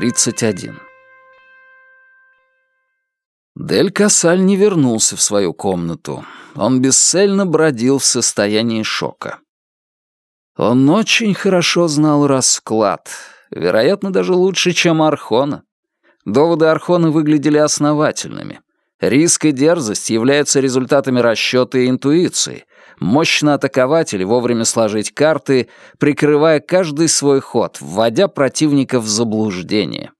31. Дель Касаль не вернулся в свою комнату. Он бесцельно бродил в состоянии шока. Он очень хорошо знал расклад, вероятно, даже лучше, чем Архона. Доводы Архона выглядели основательными. Риск и дерзость являются результатами расчета и интуиции. Мощно атаковать или вовремя сложить карты, прикрывая каждый свой ход, вводя противника в заблуждение.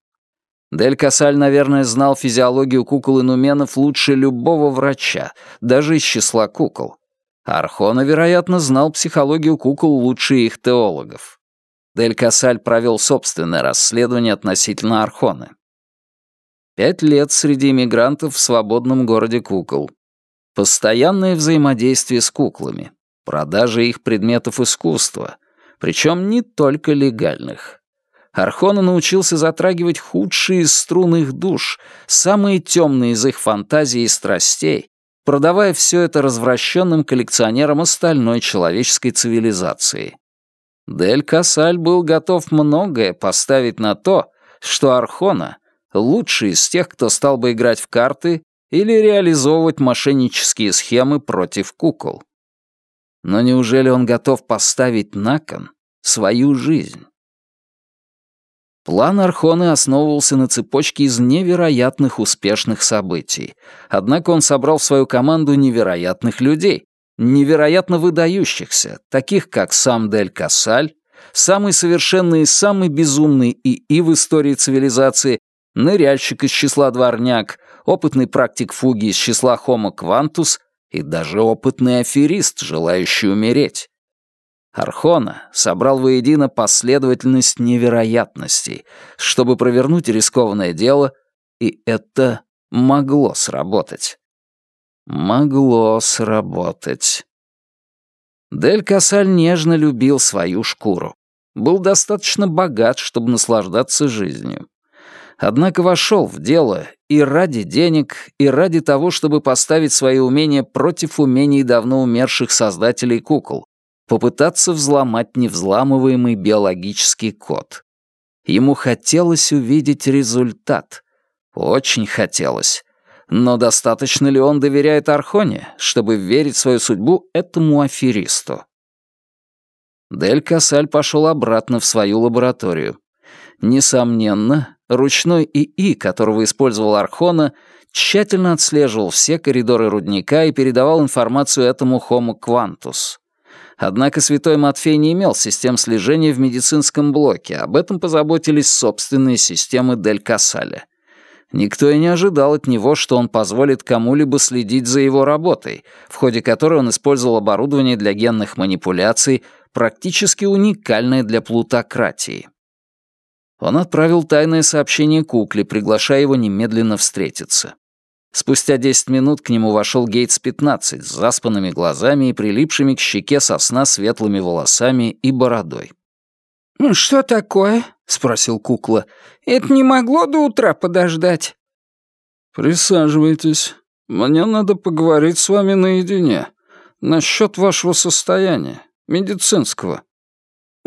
Дель Касаль, наверное, знал физиологию кукол и нуменов лучше любого врача, даже из числа кукол. Архона, вероятно, знал психологию кукол лучше их теологов. Дель Касаль провел собственное расследование относительно Архоны. Пять лет среди иммигрантов в свободном городе кукол. Постоянное взаимодействие с куклами. Продажа их предметов искусства. Причем не только легальных. Архона научился затрагивать худшие из струн их душ, самые темные из их фантазий и страстей, продавая все это развращенным коллекционерам остальной человеческой цивилизации. Дель Касаль был готов многое поставить на то, что Архона — лучший из тех, кто стал бы играть в карты или реализовывать мошеннические схемы против кукол. Но неужели он готов поставить на кон свою жизнь? План Архоны основывался на цепочке из невероятных успешных событий. Однако он собрал в свою команду невероятных людей, невероятно выдающихся, таких как сам Дель Кассаль, самый совершенный и самый безумный ИИ в истории цивилизации, ныряльщик из числа дворняк, опытный практик фуги из числа Homo Quantus и даже опытный аферист, желающий умереть. Архона собрал воедино последовательность невероятностей, чтобы провернуть рискованное дело, и это могло сработать. Могло сработать. Дель Касаль нежно любил свою шкуру. Был достаточно богат, чтобы наслаждаться жизнью. Однако вошел в дело и ради денег, и ради того, чтобы поставить свои умения против умений давно умерших создателей кукол, попытаться взломать невзламываемый биологический код. Ему хотелось увидеть результат. Очень хотелось. Но достаточно ли он доверяет Архоне, чтобы верить свою судьбу этому аферисту? Дель Касаль пошел обратно в свою лабораторию. Несомненно, ручной ИИ, которого использовал Архона, тщательно отслеживал все коридоры рудника и передавал информацию этому Homo Quantus. Однако святой Матфей не имел систем слежения в медицинском блоке, об этом позаботились собственные системы Дель Кассаля. Никто и не ожидал от него, что он позволит кому-либо следить за его работой, в ходе которой он использовал оборудование для генных манипуляций, практически уникальное для плутократии. Он отправил тайное сообщение Кукле, приглашая его немедленно встретиться. Спустя десять минут к нему вошел Гейтс-15 с заспанными глазами и прилипшими к щеке сосна светлыми волосами и бородой. «Ну что такое?» — спросил кукла. «Это не могло до утра подождать?» «Присаживайтесь. Мне надо поговорить с вами наедине. Насчет вашего состояния, медицинского».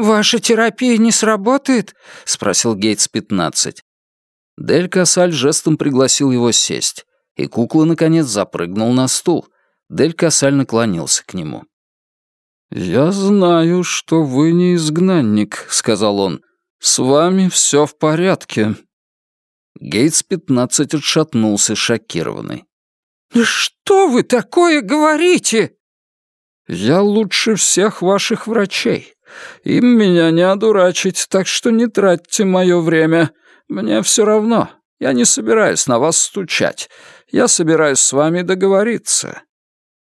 «Ваша терапия не сработает?» — спросил Гейтс-15. Дель Кассаль жестом пригласил его сесть и кукла, наконец, запрыгнул на стул. Дель Кассаль наклонился к нему. «Я знаю, что вы не изгнанник», — сказал он. «С вами все в порядке». Гейтс-15 отшатнулся, шокированный. «Что вы такое говорите?» «Я лучше всех ваших врачей. Им меня не одурачить, так что не тратьте мое время. Мне все равно. Я не собираюсь на вас стучать. Я собираюсь с вами договориться».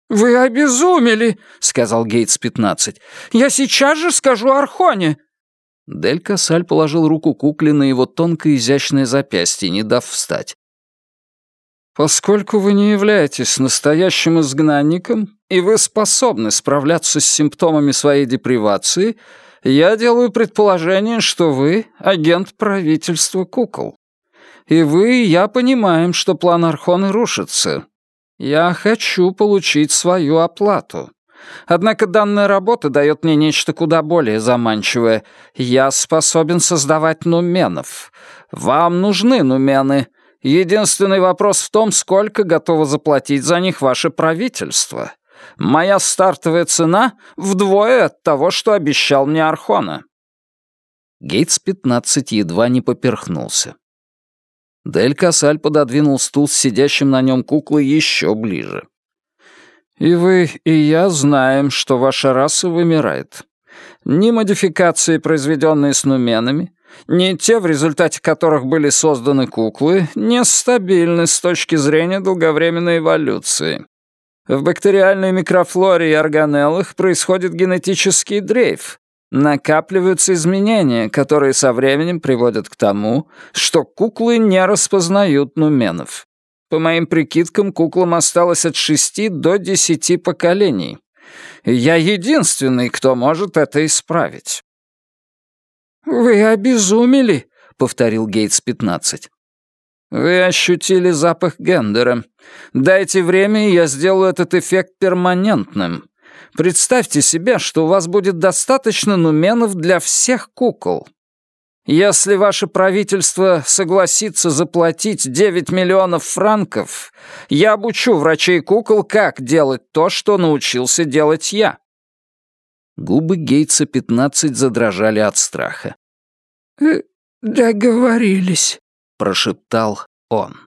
«Вы обезумели», — сказал Гейтс-15. «Я сейчас же скажу Архоне». Дель Кассаль положил руку кукле на его тонкое изящное запястье, не дав встать. «Поскольку вы не являетесь настоящим изгнанником, и вы способны справляться с симптомами своей депривации, я делаю предположение, что вы агент правительства кукол. И вы и я понимаем, что план Архоны рушится. Я хочу получить свою оплату. Однако данная работа дает мне нечто куда более заманчивое. Я способен создавать нуменов. Вам нужны нумены. Единственный вопрос в том, сколько готово заплатить за них ваше правительство. Моя стартовая цена вдвое от того, что обещал мне Архона». Гейтс-15 едва не поперхнулся. Дель Касаль пододвинул стул с сидящим на нем куклой еще ближе. «И вы, и я знаем, что ваша раса вымирает. Ни модификации, произведенные с нуменами, ни те, в результате которых были созданы куклы, нестабильны с точки зрения долговременной эволюции. В бактериальной микрофлоре и органеллах происходит генетический дрейф. Накапливаются изменения, которые со временем приводят к тому, что куклы не распознают нуменов. По моим прикидкам, куклам осталось от шести до десяти поколений. я единственный, кто может это исправить. «Вы обезумели», — повторил Гейтс-15. «Вы ощутили запах Гендера. Дайте время, и я сделаю этот эффект перманентным. Представьте себе, что у вас будет достаточно нуменов для всех кукол. Если ваше правительство согласится заплатить 9 миллионов франков, я обучу врачей кукол, как делать то, что научился делать я». Губы Гейтса 15 задрожали от страха. «Договорились», прошептал он.